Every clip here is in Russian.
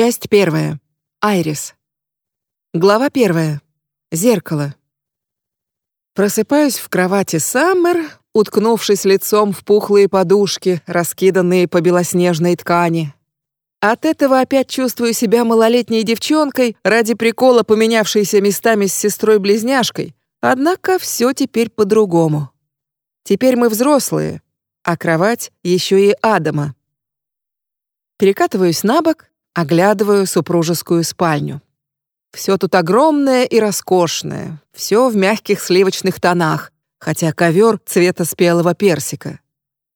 Часть первая. Айрис. Глава первая. Зеркало. Просыпаюсь в кровати Саммер, уткнувшись лицом в пухлые подушки, раскиданные по белоснежной ткани. От этого опять чувствую себя малолетней девчонкой, ради прикола поменявшейся местами с сестрой-близняшкой. Однако все теперь по-другому. Теперь мы взрослые, а кровать еще и Адама. Перекатываюсь на бок, оглядываю супружескую спальню. Все тут огромное и роскошное, все в мягких сливочных тонах, хотя ковер цвета спелого персика.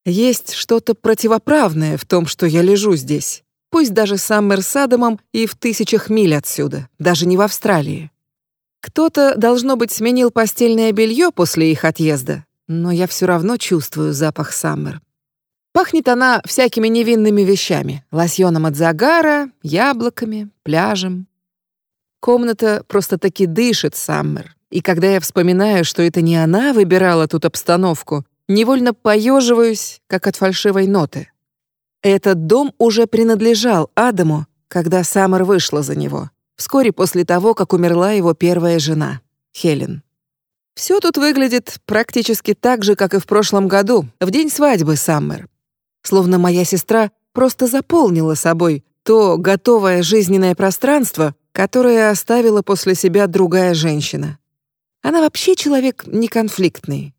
Есть что-то противоправное в том, что я лежу здесь, пусть даже с Адамом и в тысячах миль отсюда, даже не в Австралии. Кто-то, должно быть, сменил постельное белье после их отъезда, но я все равно чувствую запах Саммер. Пахнет она всякими невинными вещами: лосьоном от загара, яблоками, пляжем. Комната просто-таки дышит Саммер. И когда я вспоминаю, что это не она выбирала тут обстановку, невольно поеживаюсь, как от фальшивой ноты. Этот дом уже принадлежал Адаму, когда Саммер вышла за него, вскоре после того, как умерла его первая жена, Хелен. Все тут выглядит практически так же, как и в прошлом году, в день свадьбы Саммер. Словно моя сестра просто заполнила собой то готовое жизненное пространство, которое оставила после себя другая женщина. Она вообще человек неконфликтный.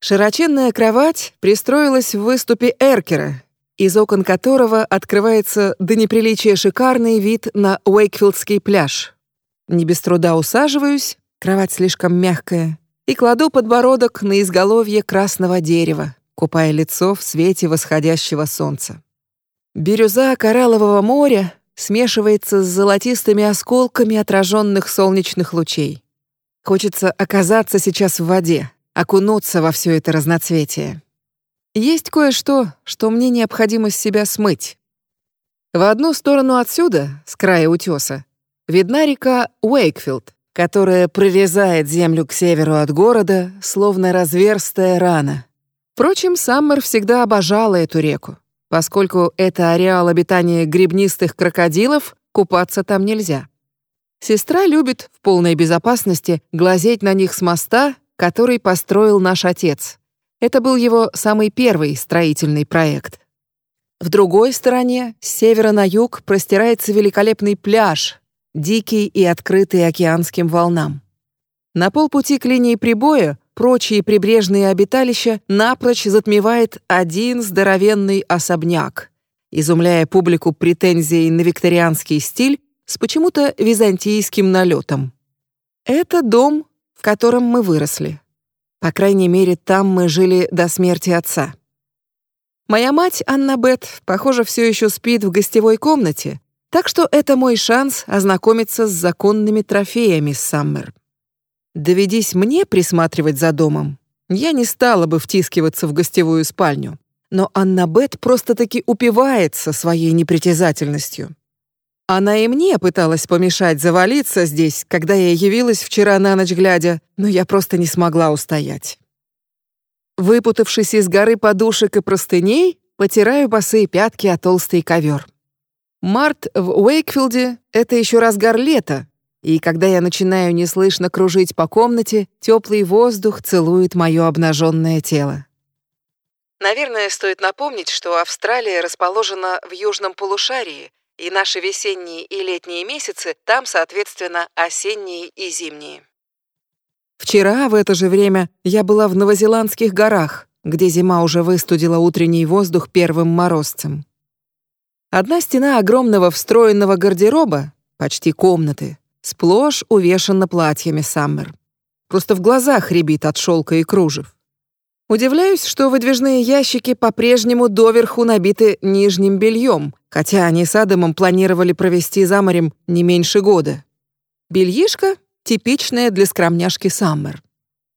Широченная кровать пристроилась в выступе эркера, из окон которого открывается до неприличия шикарный вид на Уэйкфилдский пляж. Не без труда усаживаюсь, кровать слишком мягкая, и кладу подбородок на изголовье красного дерева, купая лицо в свете восходящего солнца. Бирюза кораллового моря смешивается с золотистыми осколками отраженных солнечных лучей. Хочется оказаться сейчас в воде, окунуться во все это разноцветие. Есть кое-что, что мне необходимо с себя смыть. В одну сторону отсюда, с края утеса, видна река Уэйкфилд, которая прорезает землю к северу от города, словно разверстая рана. Впрочем, Саммер всегда обожала эту реку. Поскольку это ареал обитания гребнистых крокодилов, купаться там нельзя. Сестра любит в полной безопасности глазеть на них с моста, который построил наш отец. Это был его самый первый строительный проект. В другой стороне, с севера на юг, простирается великолепный пляж, дикий и открытый океанским волнам. На полпути к линии прибоя прочие прибрежные обиталища напрочь затмевает один здоровенный особняк, изумляя публику претензией на викторианский стиль с почему-то византийским налетом. Это дом, в котором мы выросли. По крайней мере, там мы жили до смерти отца. Моя мать, Анна Бет, похоже, все еще спит в гостевой комнате, так что это мой шанс ознакомиться с законными трофеями Саммер. Доведись мне присматривать за домом, я не стала бы втискиваться в гостевую спальню. Но Анна Бет просто-таки упивается своей непритязательностью. Она и мне пыталась помешать завалиться здесь, когда я явилась вчера на ночь глядя, но я просто не смогла устоять. Выпутавшись из горы подушек и простыней, потираю босые пятки о толстый ковер. Март в Уэйкфилде — это еще разгар лета, и когда я начинаю неслышно кружить по комнате, теплый воздух целует мое обнаженное тело. Наверное, стоит напомнить, что Австралия расположена в южном полушарии, и наши весенние и летние месяцы там, соответственно, осенние и зимние. Вчера в это же время я была в Новозеландских горах, где зима уже выстудила утренний воздух первым морозцем. Одна стена огромного встроенного гардероба, почти комнаты, сплошь увешана платьями Саммер. Просто в глазах рябит от шелка и кружев. Удивляюсь, что выдвижные ящики по-прежнему доверху набиты нижним бельем, хотя они с Адамом планировали провести за морем не меньше года. Бельишко типичное для скромняшки Саммер.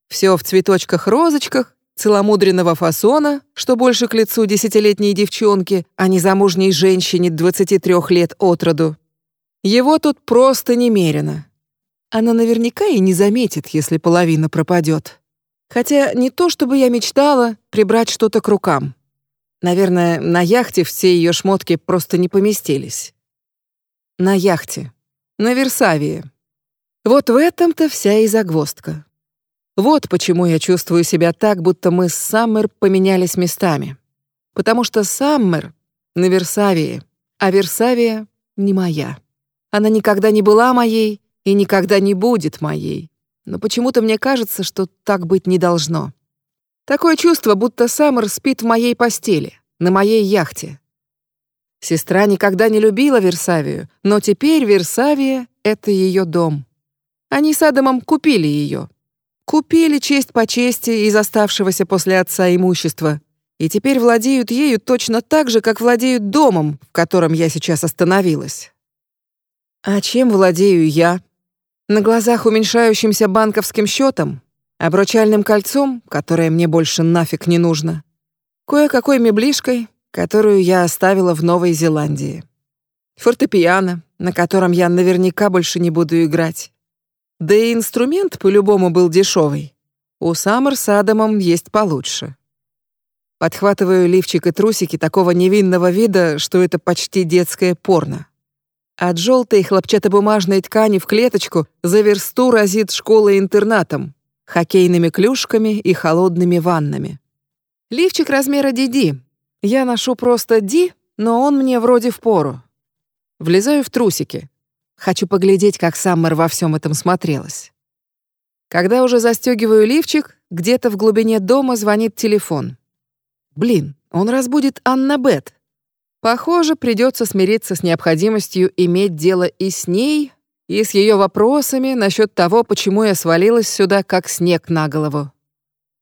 Все в цветочках-розочках, целомудренного фасона, что больше к лицу десятилетней девчонки, а не замужней женщине 23 лет от роду. Его тут просто немерено. Она наверняка и не заметит, если половина пропадет. Хотя не то, чтобы я мечтала прибрать что-то к рукам. Наверное, на яхте все ее шмотки просто не поместились. На яхте. На Версавии. Вот в этом-то вся и загвоздка. Вот почему я чувствую себя так, будто мы с Саммер поменялись местами. Потому что Саммер на Версавии, а Версавия не моя. Она никогда не была моей и никогда не будет моей. Но почему-то мне кажется, что так быть не должно. Такое чувство, будто Саммер спит в моей постели, на моей яхте. Сестра никогда не любила Версавию, но теперь Версавия — это ее дом. Они с Адамом купили ее. Купили честь по чести из оставшегося после отца имущества и теперь владеют ею точно так же, как владеют домом, в котором я сейчас остановилась. А чем владею я? На глазах уменьшающимся банковским счетом, обручальным кольцом, которое мне больше нафиг не нужно, кое-какой меблишкой, которую я оставила в Новой Зеландии, фортепиано, на котором я наверняка больше не буду играть. Да и инструмент по-любому был дешевый. У Саммер с Адамом есть получше. Подхватываю лифчик и трусики такого невинного вида, что это почти детское порно. От желтой хлопчатобумажной ткани в клеточку за версту разит школа-интернатом, хоккейными клюшками и холодными ваннами. Лифчик размера DD. Я ношу просто D, но он мне вроде впору. Влезаю в трусики. Хочу поглядеть, как Саммер во всем этом смотрелась. Когда уже застегиваю лифчик, где-то в глубине дома звонит телефон. Блин, он разбудит Анна Бет. Похоже, придется смириться с необходимостью иметь дело и с ней, и с ее вопросами насчет того, почему я свалилась сюда как снег на голову.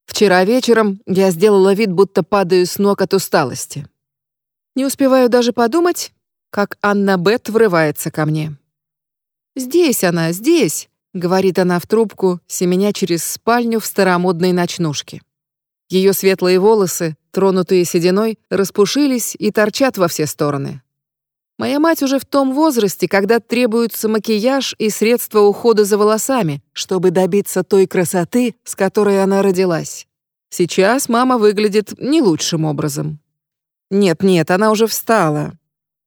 Вчера вечером я сделала вид, будто падаю с ног от усталости. Не успеваю даже подумать, как Анна Бет врывается ко мне. «Здесь она, здесь», — говорит она в трубку, семеня через спальню в старомодной ночнушке. Ее светлые волосы, тронутые сединой, распушились и торчат во все стороны. Моя мать уже в том возрасте, когда требуется макияж и средства ухода за волосами, чтобы добиться той красоты, с которой она родилась. Сейчас мама выглядит не лучшим образом. Нет-нет, она уже встала.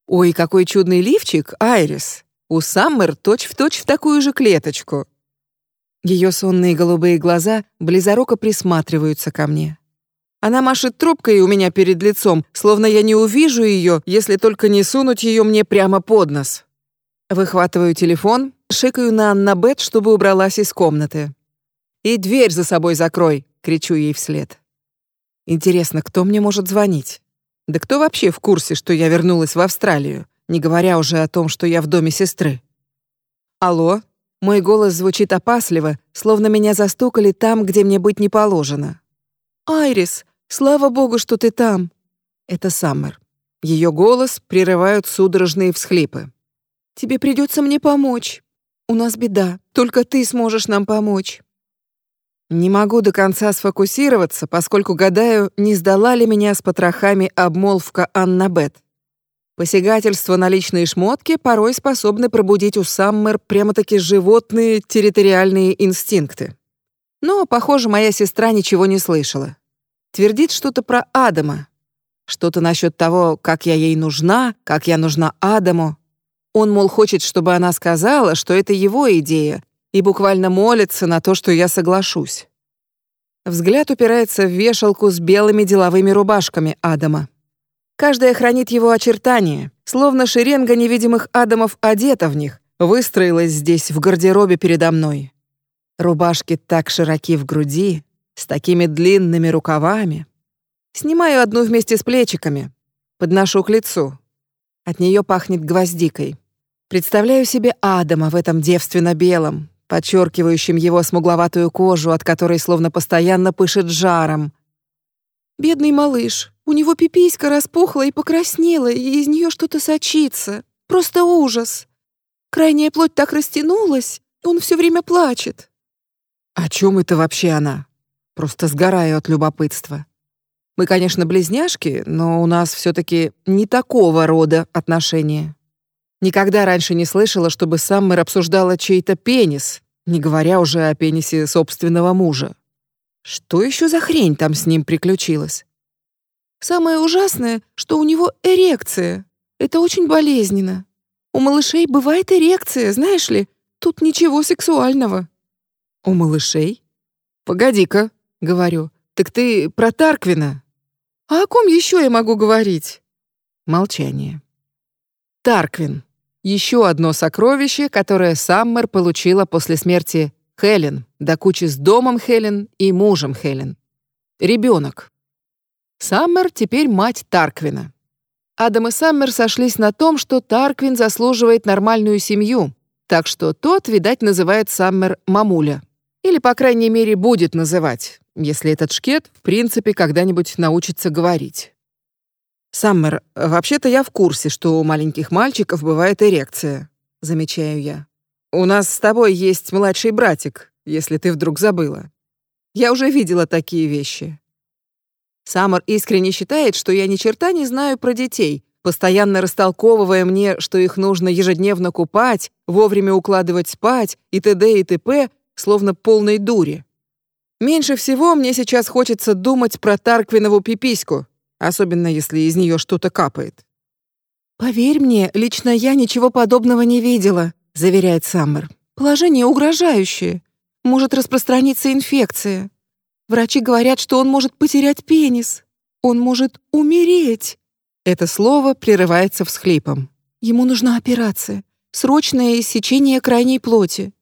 Ой, какой чудный лифчик, Айрис. У Саммер точь-в-точь в такую же клеточку. Ее сонные голубые глаза близоруко присматриваются ко мне. Она машет трубкой у меня перед лицом, словно я не увижу ее, если только не сунуть ее мне прямо под нос. Выхватываю телефон, шикаю на Аннабет, чтобы убралась из комнаты. «И дверь за собой закрой!» — кричу ей вслед. Интересно, кто мне может звонить? Да кто вообще в курсе, что я вернулась в Австралию, не говоря уже о том, что я в доме сестры? Алло? Мой голос звучит опасливо, словно меня застукали там, где мне быть не положено. «Айрис, слава богу, что ты там!» Это Саммер. Ее голос прерывают судорожные всхлипы. «Тебе придется мне помочь. У нас беда, только ты сможешь нам помочь». Не могу до конца сфокусироваться, поскольку гадаю, не сдала ли меня с потрохами обмолвка Анна Бет. Посягательства на личные шмотки порой способны пробудить у Саммер прямо-таки животные территориальные инстинкты. Но, похоже, моя сестра ничего не слышала. Твердит что-то про Адама. Что-то насчет того, как я ей нужна, как я нужна Адаму. Он, мол, хочет, чтобы она сказала, что это его идея, и буквально молится на то, что я соглашусь. Взгляд упирается в вешалку с белыми деловыми рубашками Адама. Каждая хранит его очертания, словно шеренга невидимых адамов одета в них, выстроилась здесь в гардеробе передо мной. Рубашки так широки в груди, с такими длинными рукавами. Снимаю одну вместе с плечиками, подношу к лицу. От нее пахнет гвоздикой. Представляю себе Адама в этом девственно-белом, подчеркивающем его смугловатую кожу, от которой словно постоянно пышет жаром. Бедный малыш, у него пиписька распухла и покраснела, и из нее что-то сочится. Просто ужас. Крайняя плоть так растянулась, он все время плачет. О чем это вообще она? Просто сгораю от любопытства. Мы, конечно, близняшки, но у нас все-таки не такого рода отношения. Никогда раньше не слышала, чтобы Саммер обсуждала чей-то пенис, не говоря уже о пенисе собственного мужа. Что еще за хрень там с ним приключилась? Самое ужасное, что у него эрекция. Это очень болезненно. У малышей бывает эрекция, знаешь ли. Тут ничего сексуального». «У малышей?» «Погоди-ка», — говорю. «Так ты про Тарквина?» «А о ком еще я могу говорить?» Молчание. Тарквин. Еще одно сокровище, которое Саммер получила после смерти Хелен, до кучи с домом Хелен и мужем Хелен. Ребенок. Саммер теперь мать Тарквина. Адам и Саммер сошлись на том, что Тарквин заслуживает нормальную семью, так что тот, видать, называет Саммер мамуля. Или, по крайней мере, будет называть, если этот шкет, в принципе, когда-нибудь научится говорить. «Саммер, вообще-то я в курсе, что у маленьких мальчиков бывает эрекция», — замечаю я. «У нас с тобой есть младший братик, если ты вдруг забыла. Я уже видела такие вещи. Саммер искренне считает, что я ни черта не знаю про детей, постоянно растолковывая мне, что их нужно ежедневно купать, вовремя укладывать спать и т.д. и т.п., словно полной дури. Меньше всего мне сейчас хочется думать про Тарквинову пипиську, особенно если из нее что-то капает. «Поверь мне, лично я ничего подобного не видела», — заверяет Саммер. «Положение угрожающее. Может распространиться инфекция. Врачи говорят, что он может потерять пенис. Он может умереть. Это слово прерывается всхлипом. Ему нужна операция. Срочное иссечение крайней плоти.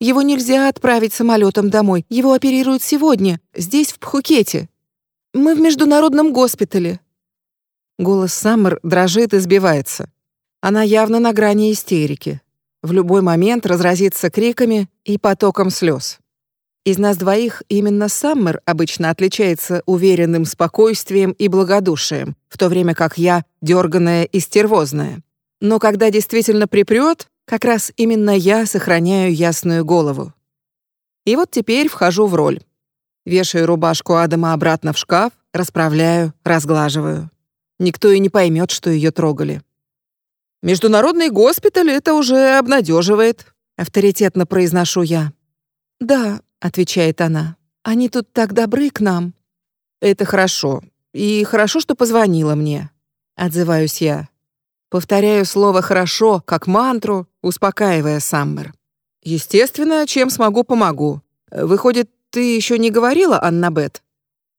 Его нельзя отправить самолетом домой. Его оперируют сегодня, здесь, в Пхукете. Мы в международном госпитале. Голос Саммер дрожит и сбивается. Она явно на грани истерики. В любой момент разразится криками и потоком слез. Из нас двоих именно Саммер обычно отличается уверенным спокойствием и благодушием, в то время как я дерганая и стервозная. Но когда действительно припрет, как раз именно я сохраняю ясную голову. И вот теперь вхожу в роль. Вешаю рубашку Адама обратно в шкаф, расправляю, разглаживаю. Никто и не поймет, что ее трогали. «Международный госпиталь это уже обнадеживает», — авторитетно произношу я. «Да, отвечает она. Они тут так добры к нам. Это хорошо. И хорошо, что позвонила мне. Отзываюсь я. Повторяю слово «хорошо» как мантру, успокаивая Саммер. Естественно, чем смогу, помогу. Выходит, ты еще не говорила, Аннабет?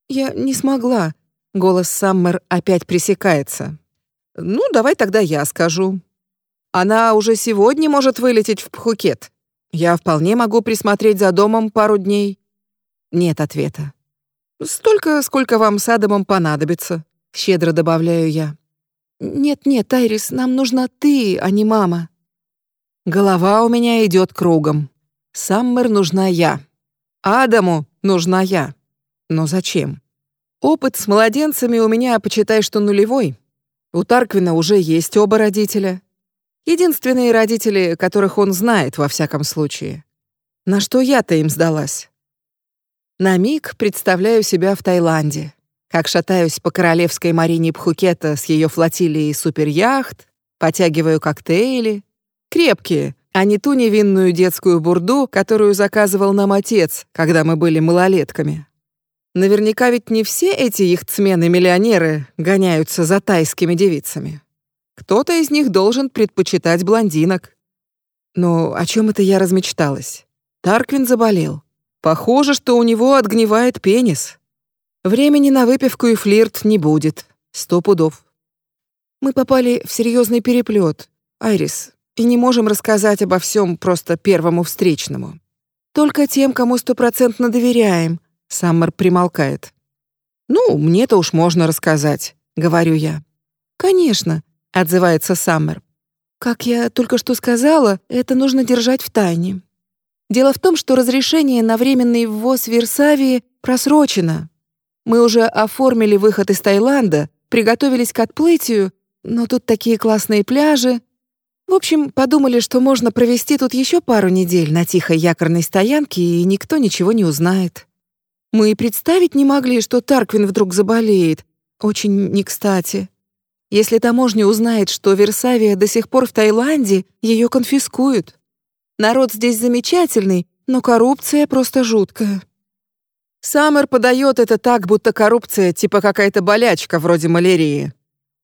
Я не смогла. Голос Саммер опять пресекается. Ну, давай тогда я скажу. Она уже сегодня может вылететь в Пхукет. Я вполне могу присмотреть за домом пару дней. Нет ответа. Столько, сколько вам с Адамом понадобится, щедро добавляю я. Нет-нет, Айрис, нам нужна ты, а не мама. Голова у меня идет кругом. Саммер нужна я. Адаму нужна я. Но зачем? Опыт с младенцами у меня, почитай, что нулевой. У Тарквина уже есть оба родителя. Единственные родители, которых он знает во всяком случае. На что я-то им сдалась? На миг представляю себя в Таиланде, как шатаюсь по королевской марине Пхукета с ее флотилией суперяхт, потягиваю коктейли, крепкие, а не ту невинную детскую бурду, которую заказывал нам отец, когда мы были малолетками. Наверняка ведь не все эти их цмены-миллионеры гоняются за тайскими девицами. Кто-то из них должен предпочитать блондинок. Но о чем это я размечталась? Тарквин заболел. Похоже, что у него отгнивает пенис. Времени на выпивку и флирт не будет. Сто пудов. Мы попали в серьезный переплет, Айрис, и не можем рассказать обо всем просто первому встречному. Только тем, кому стопроцентно доверяем. Саммер примолкает. «Ну, мне-то уж можно рассказать», — говорю я. «Конечно, отзывается Саммер. Как я только что сказала, это нужно держать в тайне. Дело в том, что разрешение на временный ввоз в Версавии просрочено. Мы уже оформили выход из Таиланда, приготовились к отплытию, но тут такие классные пляжи. В общем, подумали, что можно провести тут еще пару недель на тихой якорной стоянке, и никто ничего не узнает. Мы и представить не могли, что Тарквин вдруг заболеет. Очень не кстати. Если таможня узнает, что Версавия до сих пор в Таиланде, ее конфискуют. Народ здесь замечательный, но коррупция просто жуткая. Саммер подает это так, будто коррупция типа какая-то болячка вроде малярии.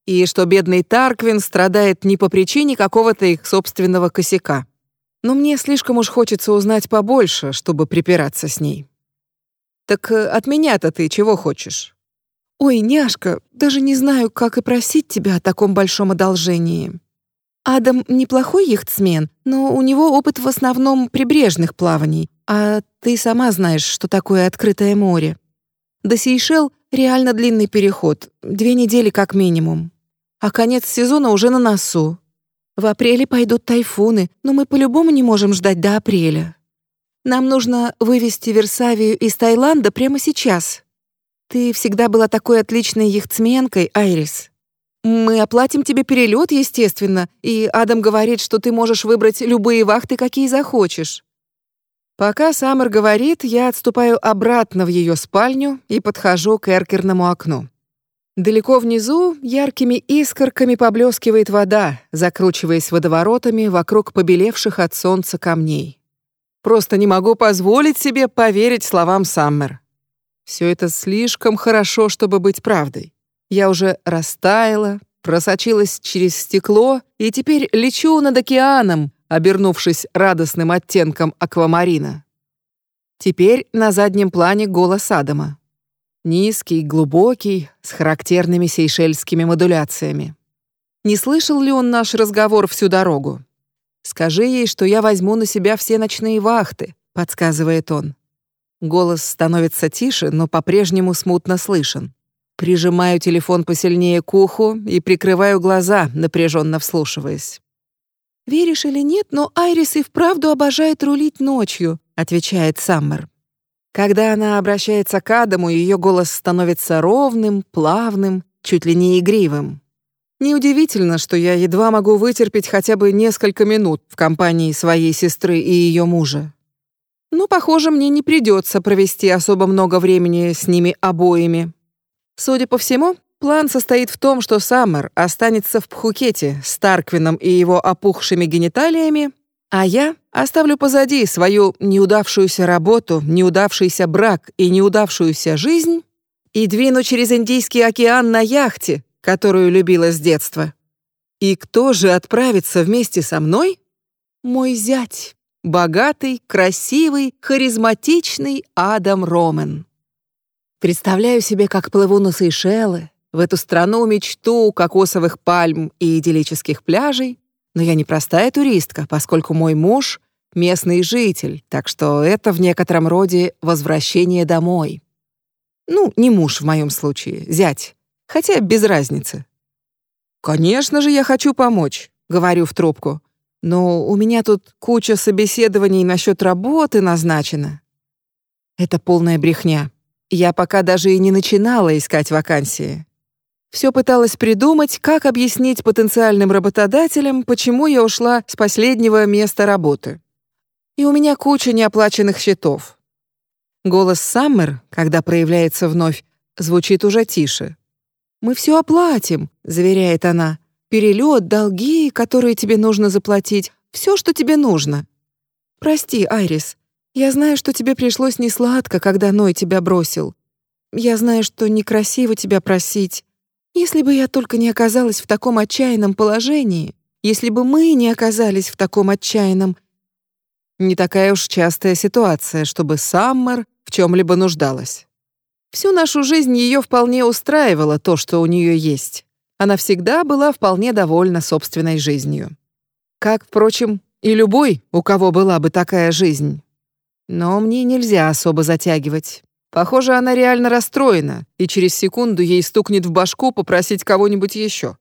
и что бедный Тарквин страдает не по причине какого-то их собственного косяка. Но мне слишком уж хочется узнать побольше, чтобы припираться с ней. Так э, от меня-то ты чего хочешь? Ой, няшка, даже не знаю, как и просить тебя о таком большом одолжении. Адам неплохой яхтсмен, но у него опыт в основном прибрежных плаваний, а ты сама знаешь, что такое открытое море. До Сейшел реально длинный переход, две недели как минимум. А конец сезона уже на носу. В апреле пойдут тайфуны, но мы по-любому не можем ждать до апреля. Нам нужно вывести Версавию из Таиланда прямо сейчас. Ты всегда была такой отличной яхтсменкой, Айрис. Мы оплатим тебе перелет, естественно, и Адам говорит, что ты можешь выбрать любые вахты, какие захочешь. Пока Саммер говорит, я отступаю обратно в ее спальню и подхожу к эркерному окну. Далеко внизу яркими искорками поблескивает вода, закручиваясь водоворотами вокруг побелевших от солнца камней. Просто не могу позволить себе поверить словам Саммер. Все это слишком хорошо, чтобы быть правдой. Я уже растаяла, просочилась через стекло и теперь лечу над океаном, обернувшись радостным оттенком аквамарина. Теперь на заднем плане голос Адама. Низкий, глубокий, с характерными сейшельскими модуляциями. Не слышал ли он наш разговор всю дорогу? Скажи ей, что я возьму на себя все ночные вахты, подсказывает он. Голос становится тише, но по-прежнему смутно слышен. Прижимаю телефон посильнее к уху и прикрываю глаза, напряженно вслушиваясь. «Веришь или нет, но Айрис и вправду обожает рулить ночью», — отвечает Саммер. Когда она обращается к Адаму, ее голос становится ровным, плавным, чуть ли не игривым. Неудивительно, что я едва могу вытерпеть хотя бы несколько минут в компании своей сестры и ее мужа. Но, похоже, мне не придется провести особо много времени с ними обоими. Судя по всему, план состоит в том, что Саммер останется в Пхукете с Тарквином и его опухшими гениталиями, а я оставлю позади свою неудавшуюся работу, неудавшийся брак и неудавшуюся жизнь и двину через Индийский океан на яхте, которую любила с детства. И кто же отправится вместе со мной? Мой зять. Богатый, красивый, харизматичный Адам Ромен. Представляю себе, как плыву на Сейшелы, в эту страну мечту кокосовых пальм и идиллических пляжей, но я не простая туристка, поскольку мой муж — местный житель, так что это в некотором роде возвращение домой. Ну, не муж в моем случае, зять, хотя без разницы. «Конечно же я хочу помочь», — говорю в трубку. Но у меня тут куча собеседований насчет работы назначена. Это полная брехня. Я пока даже и не начинала искать вакансии. Все пыталась придумать, как объяснить потенциальным работодателям, почему я ушла с последнего места работы. И у меня куча неоплаченных счетов. Голос Саммер, когда проявляется вновь, звучит уже тише. «Мы все оплатим», — заверяет она перелет, долги, которые тебе нужно заплатить, все, что тебе нужно. Прости, Айрис, я знаю, что тебе пришлось несладко, когда Ной тебя бросил. Я знаю, что некрасиво тебя просить. Если бы я только не оказалась в таком отчаянном положении, если бы мы не оказались в таком отчаянном... Не такая уж частая ситуация, чтобы Саммер в чем-либо нуждалась. Всю нашу жизнь ее вполне устраивало то, что у нее есть она всегда была вполне довольна собственной жизнью. Как, впрочем, и любой, у кого была бы такая жизнь. Но мне нельзя особо затягивать. Похоже, она реально расстроена, и через секунду ей стукнет в башку попросить кого-нибудь еще.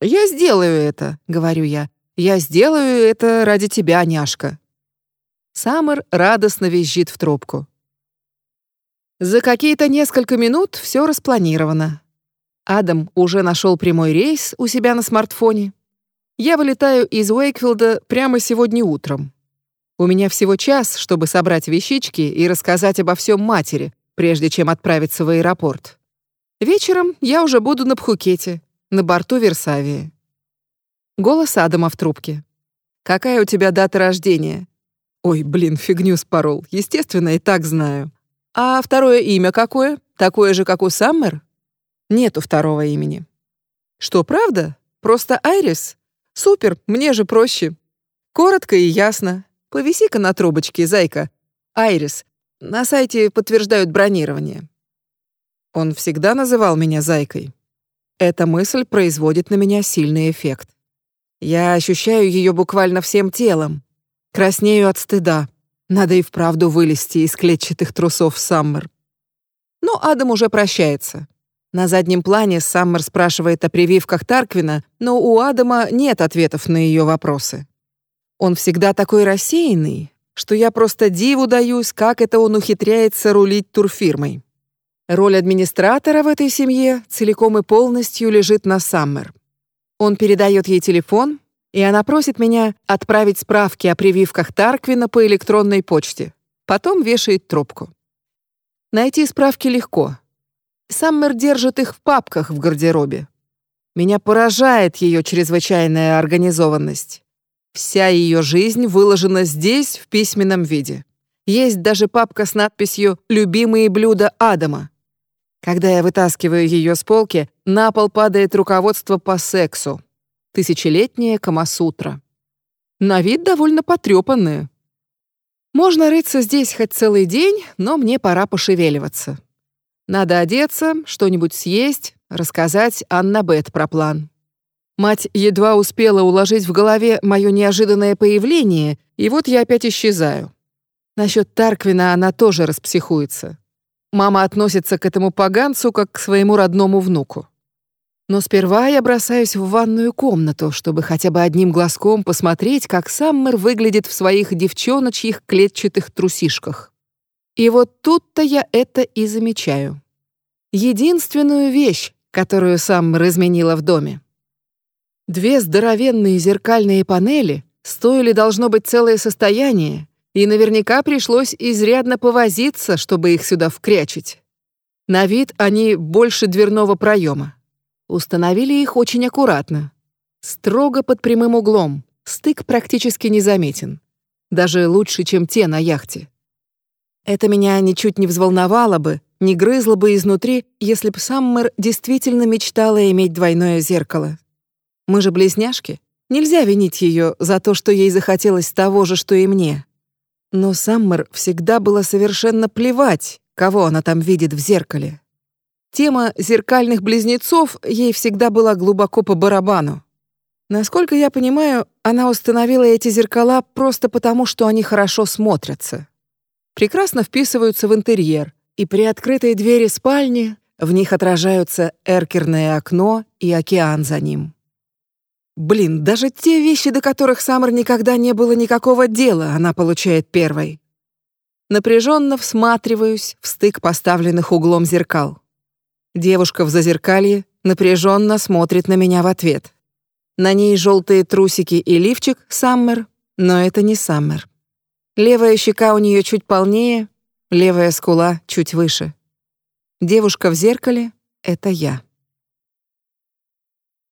«Я сделаю это», — говорю я. «Я сделаю это ради тебя, няшка». Саммер радостно визжит в трубку. За какие-то несколько минут все распланировано. Адам уже нашел прямой рейс у себя на смартфоне. Я вылетаю из Уэйкфилда прямо сегодня утром. У меня всего час, чтобы собрать вещички и рассказать обо всем матери, прежде чем отправиться в аэропорт. Вечером я уже буду на Пхукете, на борту Версавии. Голос Адама в трубке. «Какая у тебя дата рождения?» «Ой, блин, фигню спорол. Естественно, и так знаю. А второе имя какое? Такое же, как у Саммер?» Нету второго имени. Что, правда? Просто Айрис? Супер, мне же проще. Коротко и ясно. Повиси-ка на трубочке, зайка. Айрис. На сайте подтверждают бронирование. Он всегда называл меня зайкой. Эта мысль производит на меня сильный эффект. Я ощущаю ее буквально всем телом. Краснею от стыда. Надо и вправду вылезти из клетчатых трусов Саммер. Но Адам уже прощается. На заднем плане Саммер спрашивает о прививках Тарквина, но у Адама нет ответов на ее вопросы. Он всегда такой рассеянный, что я просто диву даюсь, как это он ухитряется рулить турфирмой. Роль администратора в этой семье целиком и полностью лежит на Саммер. Он передает ей телефон, и она просит меня отправить справки о прививках Тарквина по электронной почте. Потом вешает трубку. Найти справки легко. Саммер держит их в папках в гардеробе. Меня поражает ее чрезвычайная организованность. Вся ее жизнь выложена здесь в письменном виде. Есть даже папка с надписью «Любимые блюда Адама». Когда я вытаскиваю ее с полки, на пол падает руководство по сексу. Тысячелетняя Камасутра. На вид довольно потрепанное. Можно рыться здесь хоть целый день, но мне пора пошевеливаться. Надо одеться, что-нибудь съесть, рассказать Анна Бет про план. Мать едва успела уложить в голове мое неожиданное появление, и вот я опять исчезаю. Насчет Тарквина она тоже распсихуется. Мама относится к этому поганцу как к своему родному внуку. Но сперва я бросаюсь в ванную комнату, чтобы хотя бы одним глазком посмотреть, как Саммер выглядит в своих девчоночьих клетчатых трусишках. И вот тут-то я это и замечаю. Единственную вещь, которую сам разменила в доме. Две здоровенные зеркальные панели стоили должно быть целое состояние, и наверняка пришлось изрядно повозиться, чтобы их сюда вкрячить. На вид они больше дверного проема. Установили их очень аккуратно. Строго под прямым углом, стык практически незаметен. Даже лучше, чем те на яхте. Это меня ничуть не взволновало бы, не грызло бы изнутри, если б Саммер действительно мечтала иметь двойное зеркало. Мы же близняшки. Нельзя винить ее за то, что ей захотелось того же, что и мне. Но Саммер всегда было совершенно плевать, кого она там видит в зеркале. Тема зеркальных близнецов ей всегда была глубоко по барабану. Насколько я понимаю, она установила эти зеркала просто потому, что они хорошо смотрятся прекрасно вписываются в интерьер, и при открытой двери спальни в них отражаются эркерное окно и океан за ним. Блин, даже те вещи, до которых Саммер никогда не было никакого дела, она получает первой. Напряженно всматриваюсь в стык поставленных углом зеркал. Девушка в зазеркалье напряженно смотрит на меня в ответ. На ней желтые трусики и лифчик Саммер, но это не Саммер. Левая щека у нее чуть полнее, левая скула чуть выше. Девушка в зеркале — это я.